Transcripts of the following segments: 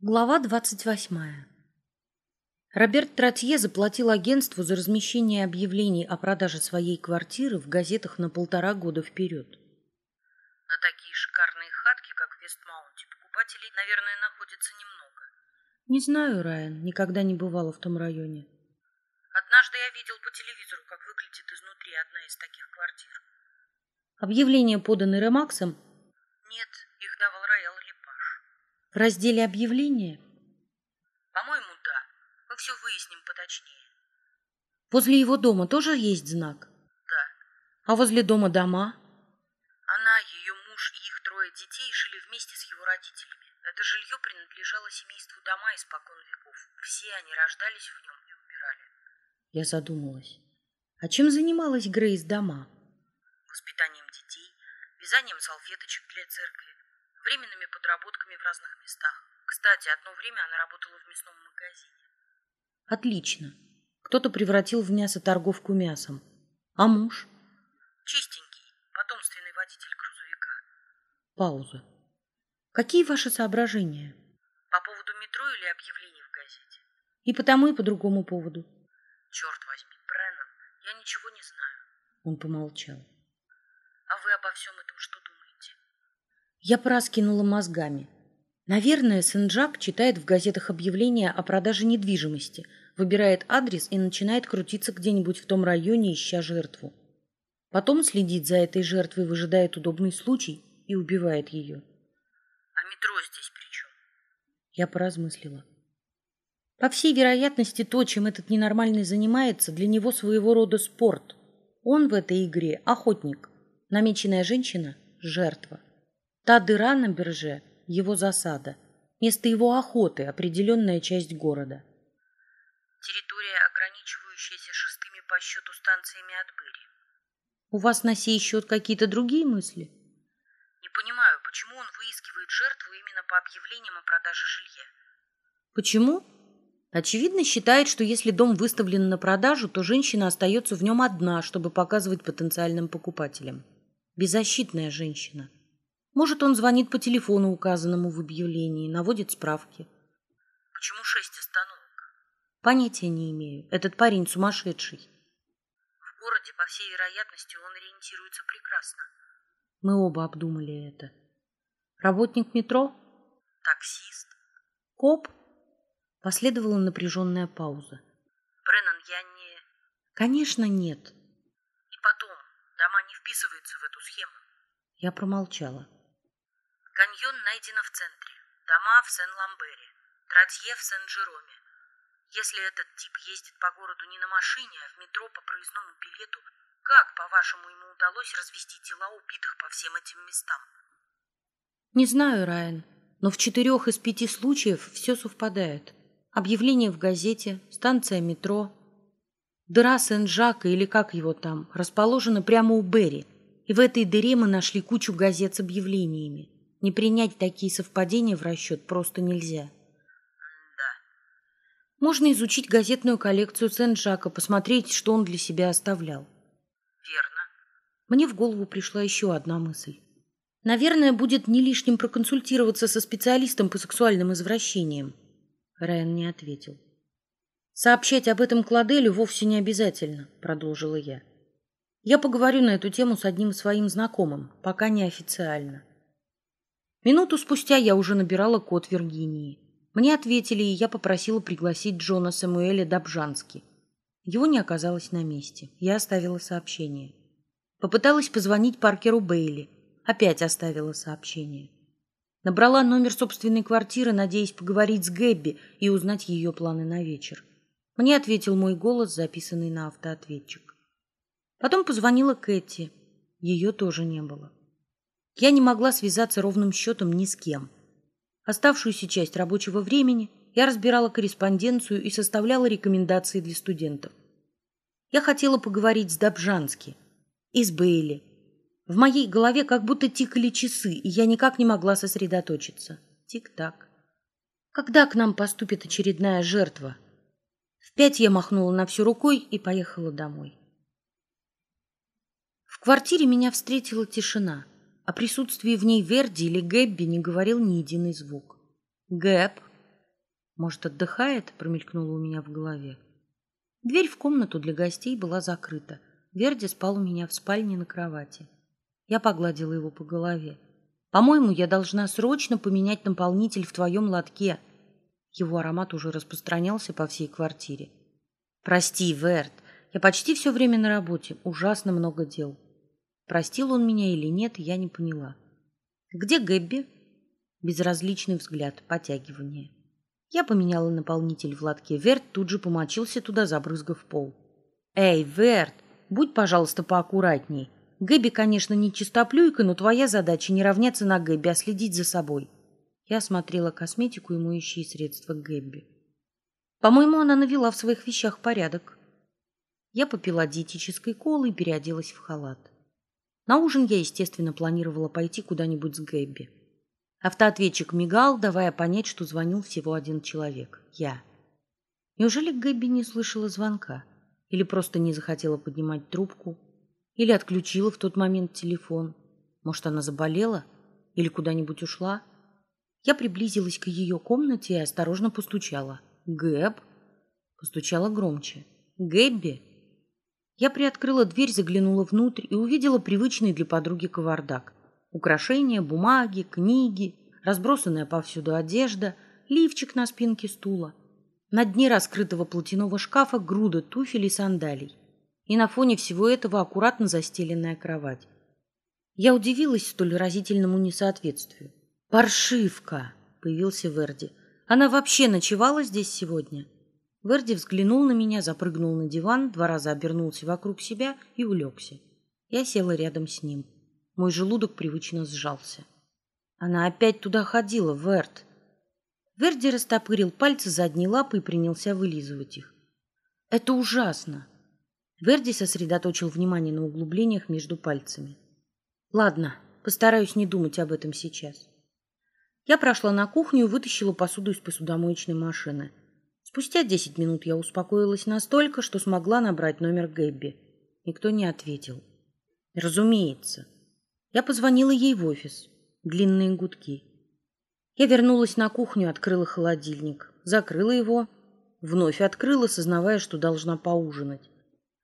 Глава двадцать восьмая. Роберт Тротье заплатил агентству за размещение объявлений о продаже своей квартиры в газетах на полтора года вперед. На такие шикарные хатки, как в Вестмаунте, покупателей, наверное, находится немного. Не знаю, Райан, никогда не бывала в том районе. Однажды я видел по телевизору, как выглядит изнутри одна из таких квартир. Объявления поданы Ремаксом Нет, их давал Роял Лепаш. в разделе объявления. По-моему, да. Мы все выясним поточнее. Возле его дома тоже есть знак. Да. А возле дома дома? Она, ее муж и их трое детей жили вместе с его родителями. Это жилье принадлежало семейству дома испокон веков. Все они рождались в нем и умирали. Я задумалась. А чем занималась Грейс дома? Воспитанием детей, вязанием салфеточек для церкви, временными подработками в разных местах. Кстати, одно время она работала в мясном магазине. Отлично. Кто-то превратил в мясо торговку мясом. А муж? Чистенький, потомственный водитель грузовика. Пауза. Какие ваши соображения? По поводу метро или объявлений в газете? И по тому, и по другому поводу. Черт возьми, Бреннан, я ничего не знаю. Он помолчал. А вы обо всем этом? Я пораскинула мозгами. Наверное, Сен-Жак читает в газетах объявления о продаже недвижимости, выбирает адрес и начинает крутиться где-нибудь в том районе, ища жертву. Потом следит за этой жертвой, выжидает удобный случай и убивает ее. А метро здесь при чем? Я поразмыслила. По всей вероятности, то, чем этот ненормальный занимается, для него своего рода спорт. Он в этой игре охотник. Намеченная женщина – жертва. Та дыра на бирже – его засада. Место его охоты – определенная часть города. Территория, ограничивающаяся шестыми по счету станциями Адбери. У вас на сей счет какие-то другие мысли? Не понимаю, почему он выискивает жертву именно по объявлениям о продаже жилья. Почему? Очевидно, считает, что если дом выставлен на продажу, то женщина остается в нем одна, чтобы показывать потенциальным покупателям. Беззащитная женщина. Может, он звонит по телефону, указанному в объявлении, наводит справки. Почему шесть остановок? Понятия не имею. Этот парень сумасшедший. В городе, по всей вероятности, он ориентируется прекрасно. Мы оба обдумали это. Работник метро? Таксист. Коп? Последовала напряженная пауза. Бреннан, я не... Конечно, нет. И потом, дома не вписываются в эту схему. Я промолчала. Каньон найдено в центре. Дома в Сен-Ламбере. Тротье в Сен-Жероме. Если этот тип ездит по городу не на машине, а в метро по проездному билету, как, по-вашему, ему удалось развести тела убитых по всем этим местам? Не знаю, Райан, но в четырех из пяти случаев все совпадает. Объявление в газете, станция метро. Дыра Сен-Жака, или как его там, расположена прямо у Берри. И в этой дыре мы нашли кучу газет с объявлениями. Не принять такие совпадения в расчет просто нельзя. Да. Можно изучить газетную коллекцию Сен-Жака, посмотреть, что он для себя оставлял. Верно. Мне в голову пришла еще одна мысль. Наверное, будет не лишним проконсультироваться со специалистом по сексуальным извращениям. Райан не ответил. Сообщать об этом Кладелю вовсе не обязательно, продолжила я. Я поговорю на эту тему с одним своим знакомым, пока не официально. Минуту спустя я уже набирала код Виргинии. Мне ответили, и я попросила пригласить Джона Самуэля Добжански. Его не оказалось на месте. Я оставила сообщение. Попыталась позвонить Паркеру Бейли. Опять оставила сообщение. Набрала номер собственной квартиры, надеясь поговорить с Гэбби и узнать ее планы на вечер. Мне ответил мой голос, записанный на автоответчик. Потом позвонила Кэти. Ее тоже не было. Я не могла связаться ровным счетом ни с кем. Оставшуюся часть рабочего времени я разбирала корреспонденцию и составляла рекомендации для студентов. Я хотела поговорить с Добжански и с Бейли. В моей голове как будто тикали часы, и я никак не могла сосредоточиться. Тик-так. Когда к нам поступит очередная жертва? В пять я махнула на всю рукой и поехала домой. В квартире меня встретила тишина. О присутствии в ней Верди или Гэбби не говорил ни единый звук. «Гэб!» Может, отдыхает? Промелькнуло у меня в голове. Дверь в комнату для гостей была закрыта. Верди спал у меня в спальне на кровати. Я погладила его по голове. По-моему, я должна срочно поменять наполнитель в твоем лотке. Его аромат уже распространялся по всей квартире. Прости, Верт, я почти все время на работе, ужасно много дел. Простил он меня или нет, я не поняла. Где Гэбби? Безразличный взгляд, потягивание. Я поменяла наполнитель в лотке. Верт тут же помочился туда, забрызгав пол. Эй, Верт, будь, пожалуйста, поаккуратней. Гэбби, конечно, не чистоплюйка, но твоя задача не равняться на Гэбби, а следить за собой. Я смотрела косметику и моющие средства Гэбби. По-моему, она навела в своих вещах порядок. Я попила диетической колы и переоделась в халат. На ужин я, естественно, планировала пойти куда-нибудь с Гэбби. Автоответчик мигал, давая понять, что звонил всего один человек — я. Неужели Гэбби не слышала звонка? Или просто не захотела поднимать трубку? Или отключила в тот момент телефон? Может, она заболела? Или куда-нибудь ушла? Я приблизилась к ее комнате и осторожно постучала. «Гэб?» Постучала громче. «Гэбби?» Я приоткрыла дверь, заглянула внутрь и увидела привычный для подруги кавардак. Украшения, бумаги, книги, разбросанная повсюду одежда, лифчик на спинке стула. На дне раскрытого платяного шкафа груда туфель и сандалий. И на фоне всего этого аккуратно застеленная кровать. Я удивилась столь разительному несоответствию. «Паршивка!» — появился Верди. «Она вообще ночевала здесь сегодня?» Верди взглянул на меня, запрыгнул на диван, два раза обернулся вокруг себя и улегся. Я села рядом с ним. Мой желудок привычно сжался. Она опять туда ходила, Верт. Верди растопырил пальцы задней лапы и принялся вылизывать их. Это ужасно. Верди сосредоточил внимание на углублениях между пальцами. Ладно, постараюсь не думать об этом сейчас. Я прошла на кухню и вытащила посуду из посудомоечной машины. Спустя десять минут я успокоилась настолько, что смогла набрать номер Гэбби. Никто не ответил. Разумеется. Я позвонила ей в офис. Длинные гудки. Я вернулась на кухню, открыла холодильник, закрыла его, вновь открыла, сознавая, что должна поужинать.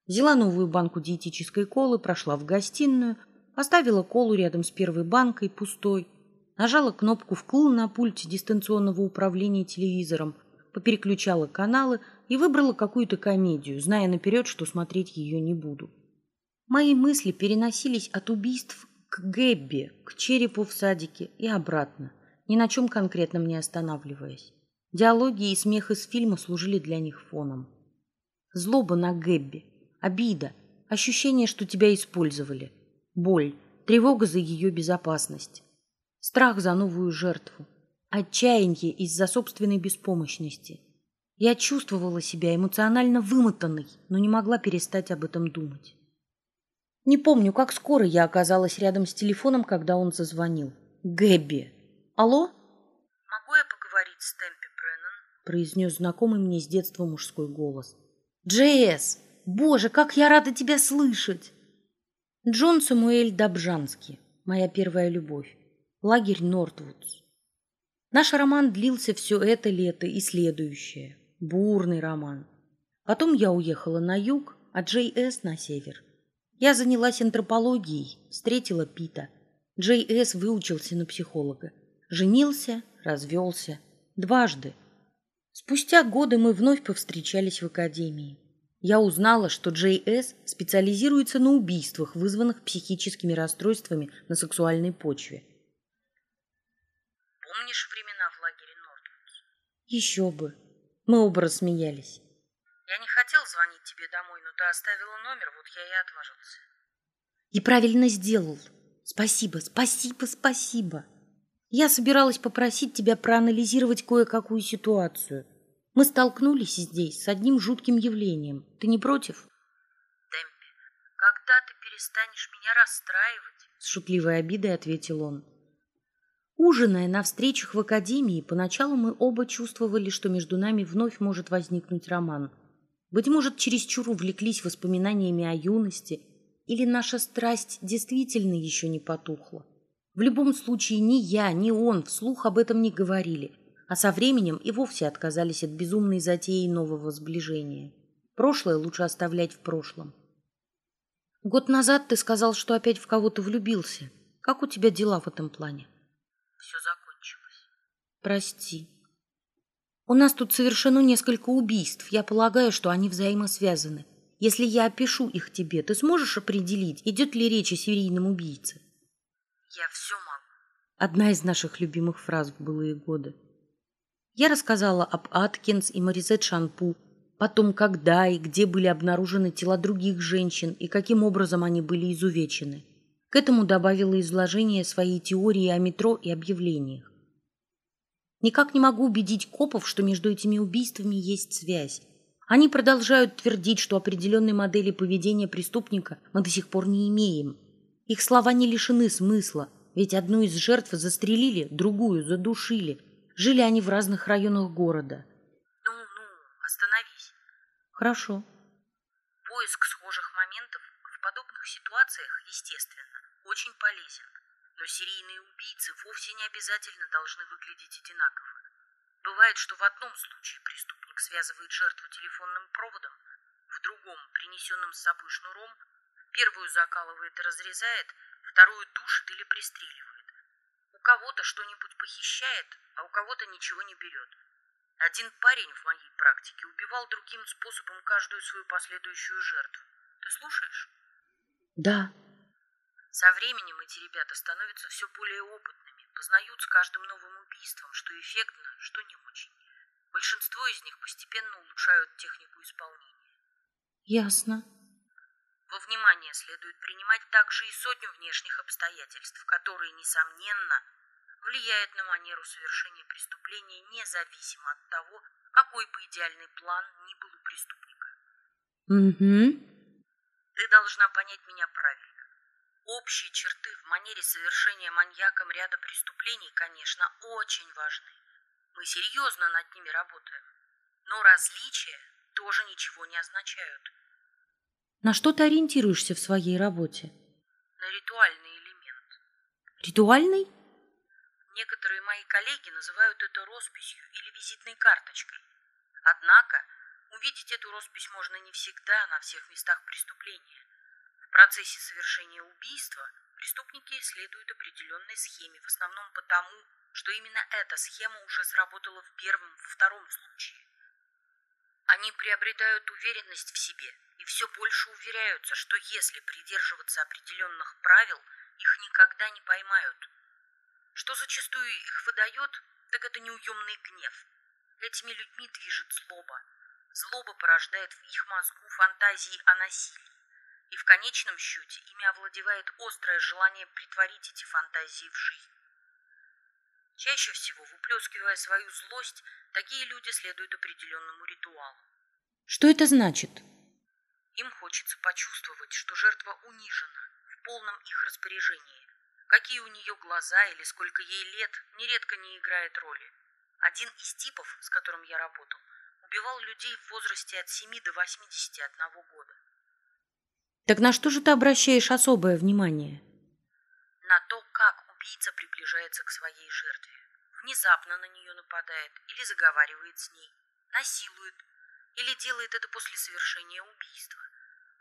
Взяла новую банку диетической колы, прошла в гостиную, оставила колу рядом с первой банкой, пустой, нажала кнопку «вкл» на пульте дистанционного управления телевизором, попереключала каналы и выбрала какую-то комедию, зная наперед, что смотреть ее не буду. Мои мысли переносились от убийств к Гэбби, к черепу в садике и обратно, ни на чем конкретном не останавливаясь. Диалоги и смех из фильма служили для них фоном. Злоба на Гэбби, обида, ощущение, что тебя использовали, боль, тревога за ее безопасность, страх за новую жертву, отчаяние из-за собственной беспомощности. Я чувствовала себя эмоционально вымотанной, но не могла перестать об этом думать. Не помню, как скоро я оказалась рядом с телефоном, когда он зазвонил. Гэбби. Алло? Могу я поговорить с Темпи Бреннан? произнес знакомый мне с детства мужской голос. Джейс! Боже, как я рада тебя слышать! Джон Самуэль Добжанский. Моя первая любовь. Лагерь Нортвудс. Наш роман длился все это лето и следующее. Бурный роман. Потом я уехала на юг, а Джей С. на север. Я занялась антропологией, встретила Пита. Джей С. выучился на психолога. Женился, развелся. Дважды. Спустя годы мы вновь повстречались в академии. Я узнала, что Джей С. специализируется на убийствах, вызванных психическими расстройствами на сексуальной почве. Помнишь времена в лагере Нортвудс? Еще бы. Мы оба рассмеялись. Я не хотел звонить тебе домой, но ты оставила номер, вот я и отважился. И правильно сделал. Спасибо, спасибо, спасибо. Я собиралась попросить тебя проанализировать кое-какую ситуацию. Мы столкнулись здесь с одним жутким явлением. Ты не против? Темпи, когда ты перестанешь меня расстраивать? С шутливой обидой ответил он. Ужиная на встречах в академии, поначалу мы оба чувствовали, что между нами вновь может возникнуть роман. Быть может, чересчур увлеклись воспоминаниями о юности, или наша страсть действительно еще не потухла. В любом случае, ни я, ни он вслух об этом не говорили, а со временем и вовсе отказались от безумной затеи нового сближения. Прошлое лучше оставлять в прошлом. Год назад ты сказал, что опять в кого-то влюбился. Как у тебя дела в этом плане? Все закончилось. Прости. У нас тут совершено несколько убийств. Я полагаю, что они взаимосвязаны. Если я опишу их тебе, ты сможешь определить, идет ли речь о серийном убийце? Я все могу. Одна из наших любимых фраз в былые годы. Я рассказала об Аткинс и Маризет Шанпу, потом, когда и где были обнаружены тела других женщин и каким образом они были изувечены. К этому добавила изложение своей теории о метро и объявлениях. Никак не могу убедить копов, что между этими убийствами есть связь. Они продолжают твердить, что определенной модели поведения преступника мы до сих пор не имеем. Их слова не лишены смысла, ведь одну из жертв застрелили, другую задушили – Жили они в разных районах города. Ну-ну, остановись. Хорошо. Поиск схожих моментов в подобных ситуациях, естественно, очень полезен. Но серийные убийцы вовсе не обязательно должны выглядеть одинаково. Бывает, что в одном случае преступник связывает жертву телефонным проводом, в другом, принесенным с собой шнуром, первую закалывает и разрезает, вторую душит или пристреливает. У кого-то что-нибудь похищает, а у кого-то ничего не берет. Один парень в моей практике убивал другим способом каждую свою последующую жертву. Ты слушаешь? Да. Со временем эти ребята становятся все более опытными, познают с каждым новым убийством, что эффектно, что не очень. Большинство из них постепенно улучшают технику исполнения. Ясно. Во внимание следует принимать также и сотню внешних обстоятельств, которые, несомненно, влияет на манеру совершения преступления независимо от того, какой бы идеальный план ни был у преступника. Угу. Ты должна понять меня правильно. Общие черты в манере совершения маньяком ряда преступлений, конечно, очень важны. Мы серьезно над ними работаем. Но различия тоже ничего не означают. На что ты ориентируешься в своей работе? На ритуальный элемент. Ритуальный? Некоторые мои коллеги называют это росписью или визитной карточкой. Однако увидеть эту роспись можно не всегда на всех местах преступления. Процессе совершения убийства преступники следуют определенной схеме, в основном потому, что именно эта схема уже сработала в первом и втором случае. Они приобретают уверенность в себе и все больше уверяются, что если придерживаться определенных правил, их никогда не поймают. Что зачастую их выдает, так это неуемный гнев. Этими людьми движет злоба. Злоба порождает в их мозгу фантазии о насилии. И в конечном счете ими овладевает острое желание притворить эти фантазии в жизнь. Чаще всего, выплескивая свою злость, такие люди следуют определенному ритуалу. Что это значит? Им хочется почувствовать, что жертва унижена, в полном их распоряжении, Какие у нее глаза или сколько ей лет, нередко не играет роли. Один из типов, с которым я работал, убивал людей в возрасте от 7 до 81 года. Так на что же ты обращаешь особое внимание? На то, как убийца приближается к своей жертве. Внезапно на нее нападает или заговаривает с ней, насилует, или делает это после совершения убийства.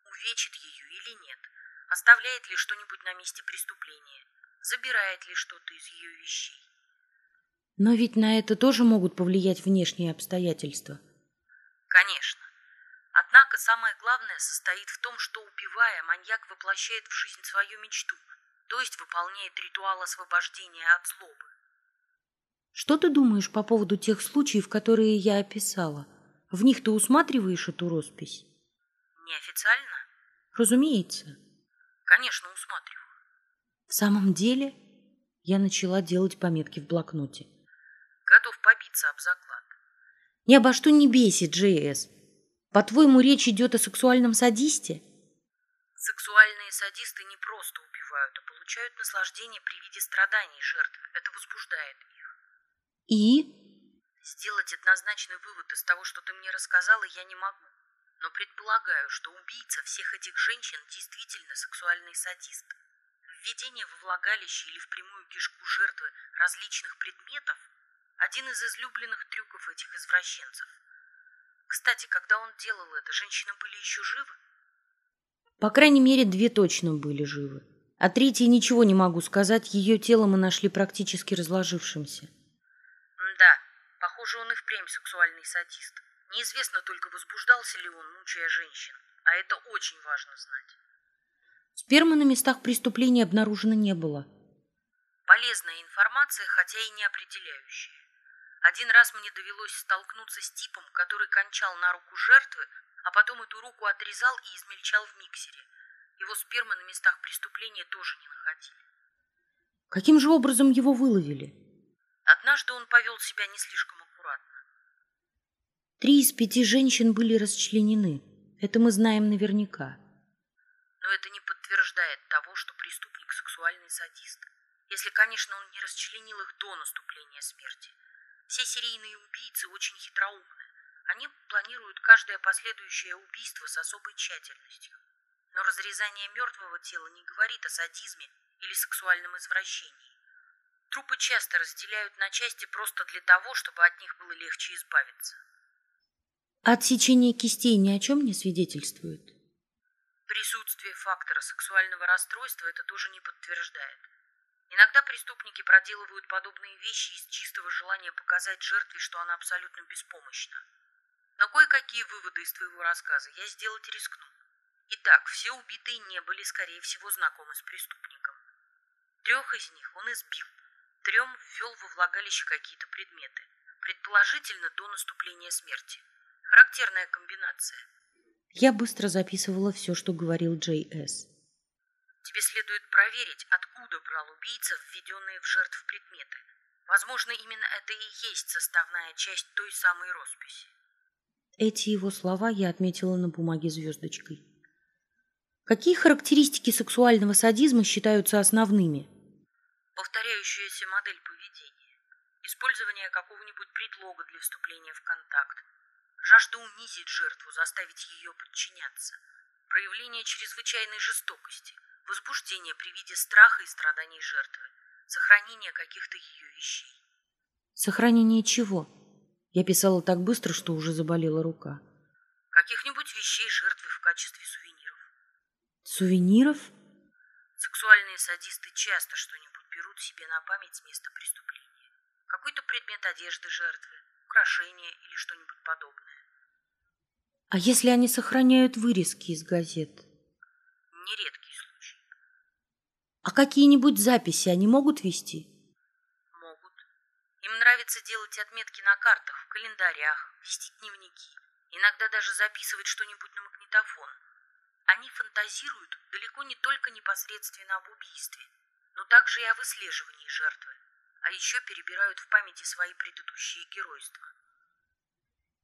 Увечит ее или нет, оставляет ли что-нибудь на месте преступления, забирает ли что-то из ее вещей. Но ведь на это тоже могут повлиять внешние обстоятельства. Конечно. Однако самое главное состоит в том, что убивая, маньяк воплощает в жизнь свою мечту, то есть выполняет ритуал освобождения от злобы. Что ты думаешь по поводу тех случаев, которые я описала? В них ты усматриваешь эту роспись? Неофициально? Разумеется. Конечно, усматриваю. В самом деле, я начала делать пометки в блокноте. Готов побиться об заклад. Ни обо что не бейся, Джейс. По-твоему, речь идет о сексуальном садисте? Сексуальные садисты не просто убивают, а получают наслаждение при виде страданий жертвы. Это возбуждает их. И? Сделать однозначный вывод из того, что ты мне рассказала, я не могу. Но предполагаю, что убийца всех этих женщин действительно сексуальный садист. Введение во влагалище или в прямую кишку жертвы различных предметов, Один из излюбленных трюков этих извращенцев. Кстати, когда он делал это, женщины были еще живы? По крайней мере, две точно были живы. А третьей ничего не могу сказать, ее тело мы нашли практически разложившимся. Да, похоже, он и впрямь сексуальный садист. Неизвестно только, возбуждался ли он, мучая женщин. А это очень важно знать. Спермы на местах преступления обнаружено не было. Полезная информация, хотя и не определяющая. Один раз мне довелось столкнуться с типом, который кончал на руку жертвы, а потом эту руку отрезал и измельчал в миксере. Его спермы на местах преступления тоже не находили. Каким же образом его выловили? Однажды он повел себя не слишком аккуратно. Три из пяти женщин были расчленены. Это мы знаем наверняка. Но это не подтверждает того, что преступник сексуальный садист. Если, конечно, он не расчленил их до наступления смерти. Все серийные убийцы очень хитроумны. Они планируют каждое последующее убийство с особой тщательностью. Но разрезание мертвого тела не говорит о садизме или сексуальном извращении. Трупы часто разделяют на части просто для того, чтобы от них было легче избавиться. Отсечение кистей ни о чем не свидетельствует? Присутствие фактора сексуального расстройства это тоже не подтверждает. Иногда преступники проделывают подобные вещи из чистого желания показать жертве, что она абсолютно беспомощна. Но кое-какие выводы из твоего рассказа я сделать рискну. Итак, все убитые не были, скорее всего, знакомы с преступником. Трех из них он избил, трем ввел во влагалище какие-то предметы, предположительно до наступления смерти. Характерная комбинация. Я быстро записывала все, что говорил Джей С. Тебе следует проверить, откуда брал убийца введенные в жертв предметы. Возможно, именно это и есть составная часть той самой росписи. Эти его слова я отметила на бумаге звездочкой. Какие характеристики сексуального садизма считаются основными? Повторяющаяся модель поведения. Использование какого-нибудь предлога для вступления в контакт. Жажда унизить жертву, заставить ее подчиняться. Проявление чрезвычайной жестокости. Возбуждение при виде страха и страданий жертвы. Сохранение каких-то ее вещей. Сохранение чего? Я писала так быстро, что уже заболела рука. Каких-нибудь вещей жертвы в качестве сувениров. Сувениров? Сексуальные садисты часто что-нибудь берут себе на память с места преступления. Какой-то предмет одежды жертвы, украшение или что-нибудь подобное. А если они сохраняют вырезки из газет? Случай. А какие-нибудь записи они могут вести? Могут. Им нравится делать отметки на картах, в календарях, вести дневники. Иногда даже записывать что-нибудь на магнитофон. Они фантазируют далеко не только непосредственно об убийстве, но также и о выслеживании жертвы, а еще перебирают в памяти свои предыдущие геройства.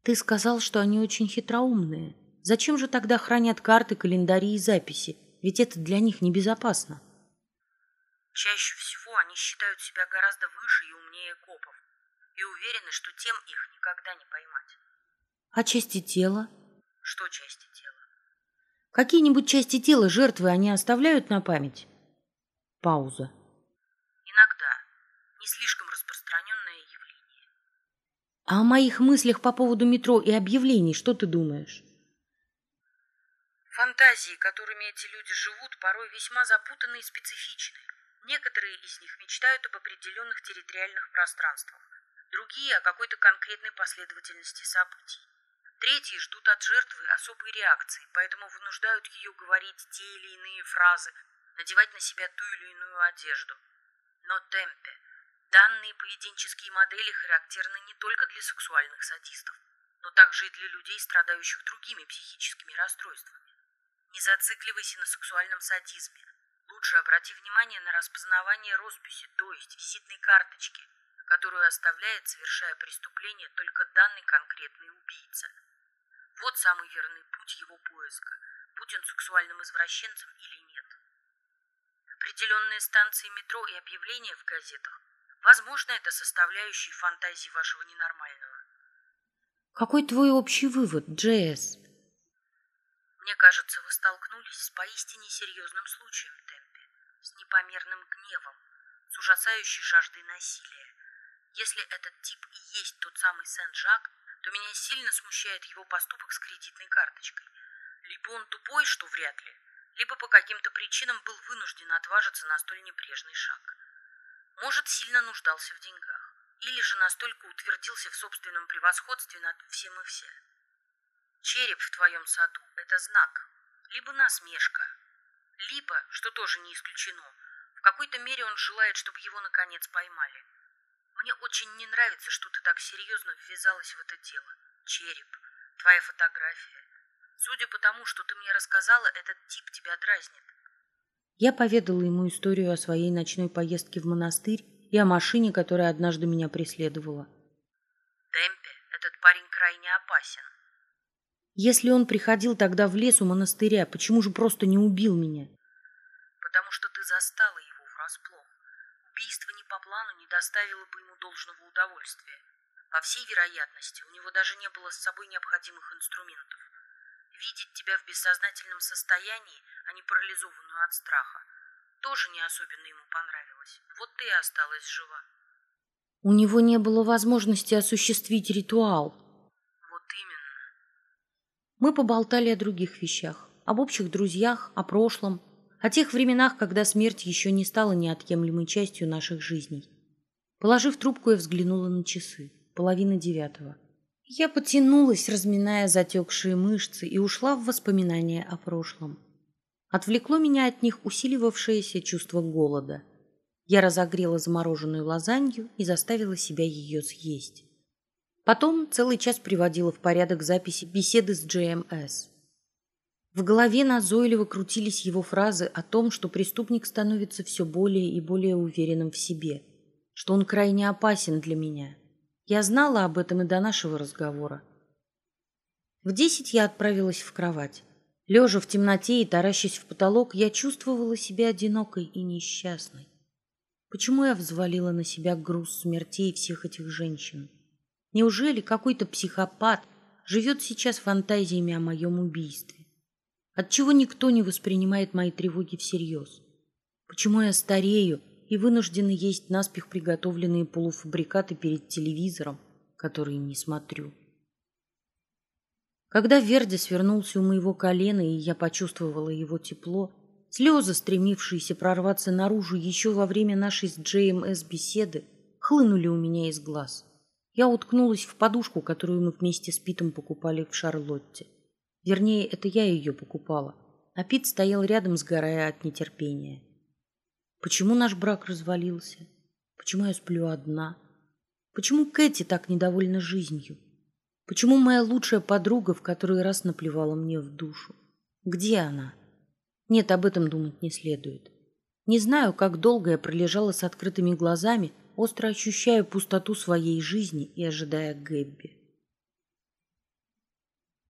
Ты сказал, что они очень хитроумные. Зачем же тогда хранят карты, календари и записи? Ведь это для них небезопасно. Чаще всего они считают себя гораздо выше и умнее копов и уверены, что тем их никогда не поймать. А части тела? Что части тела? Какие-нибудь части тела жертвы они оставляют на память? Пауза. Иногда. Не слишком распространенное явление. А о моих мыслях по поводу метро и объявлений что ты думаешь? Фантазии, которыми эти люди живут, порой весьма запутанные и специфичны. Некоторые из них мечтают об определенных территориальных пространствах, другие о какой-то конкретной последовательности событий. Третьи ждут от жертвы особой реакции, поэтому вынуждают ее говорить те или иные фразы, надевать на себя ту или иную одежду. Но темпе. Данные поведенческие модели характерны не только для сексуальных садистов, но также и для людей, страдающих другими психическими расстройствами. Не зацикливайся на сексуальном садизме. Лучше обрати внимание на распознавание росписи, то есть визитной карточки, которую оставляет, совершая преступление, только данный конкретный убийца. Вот самый верный путь его поиска, будь он сексуальным извращенцем или нет. Определенные станции метро и объявления в газетах, возможно, это составляющие фантазии вашего ненормального. Какой твой общий вывод, Джесс? Мне кажется, вы столкнулись с поистине серьезным случаем, Темпи, с непомерным гневом, с ужасающей жаждой насилия. Если этот тип и есть тот самый Сен-Жак, то меня сильно смущает его поступок с кредитной карточкой. Либо он тупой, что вряд ли, либо по каким-то причинам был вынужден отважиться на столь небрежный шаг. Может, сильно нуждался в деньгах, или же настолько утвердился в собственном превосходстве над всем и все. Череп в твоем саду – это знак, либо насмешка, либо, что тоже не исключено, в какой-то мере он желает, чтобы его наконец поймали. Мне очень не нравится, что ты так серьезно ввязалась в это дело. Череп, твоя фотография. Судя по тому, что ты мне рассказала, этот тип тебя дразнит. Я поведала ему историю о своей ночной поездке в монастырь и о машине, которая однажды меня преследовала. Темпе, этот парень крайне опасен. Если он приходил тогда в лес у монастыря, почему же просто не убил меня? Потому что ты застала его врасплох. Убийство не по плану не доставило бы ему должного удовольствия. По всей вероятности, у него даже не было с собой необходимых инструментов. Видеть тебя в бессознательном состоянии, а не парализованную от страха, тоже не особенно ему понравилось. Вот ты и осталась жива. У него не было возможности осуществить ритуал. Мы поболтали о других вещах, об общих друзьях, о прошлом, о тех временах, когда смерть еще не стала неотъемлемой частью наших жизней. Положив трубку, я взглянула на часы. Половина девятого. Я потянулась, разминая затекшие мышцы, и ушла в воспоминания о прошлом. Отвлекло меня от них усиливавшееся чувство голода. Я разогрела замороженную лазанью и заставила себя ее съесть. Потом целый час приводила в порядок записи беседы с GMS. В голове назойливо крутились его фразы о том, что преступник становится все более и более уверенным в себе, что он крайне опасен для меня. Я знала об этом и до нашего разговора. В десять я отправилась в кровать. Лежа в темноте и таращась в потолок, я чувствовала себя одинокой и несчастной. Почему я взвалила на себя груз смертей всех этих женщин? Неужели какой-то психопат живет сейчас фантазиями о моем убийстве? Отчего никто не воспринимает мои тревоги всерьез? Почему я старею и вынуждена есть наспех приготовленные полуфабрикаты перед телевизором, который не смотрю? Когда Верди свернулся у моего колена, и я почувствовала его тепло, слезы, стремившиеся прорваться наружу еще во время нашей с Джеймс беседы, хлынули у меня из глаз. Я уткнулась в подушку, которую мы вместе с Питом покупали в Шарлотте. Вернее, это я ее покупала, а Пит стоял рядом, сгорая от нетерпения. Почему наш брак развалился? Почему я сплю одна? Почему Кэти так недовольна жизнью? Почему моя лучшая подруга в который раз наплевала мне в душу? Где она? Нет, об этом думать не следует. Не знаю, как долго я пролежала с открытыми глазами, остро ощущая пустоту своей жизни и ожидая Гэбби.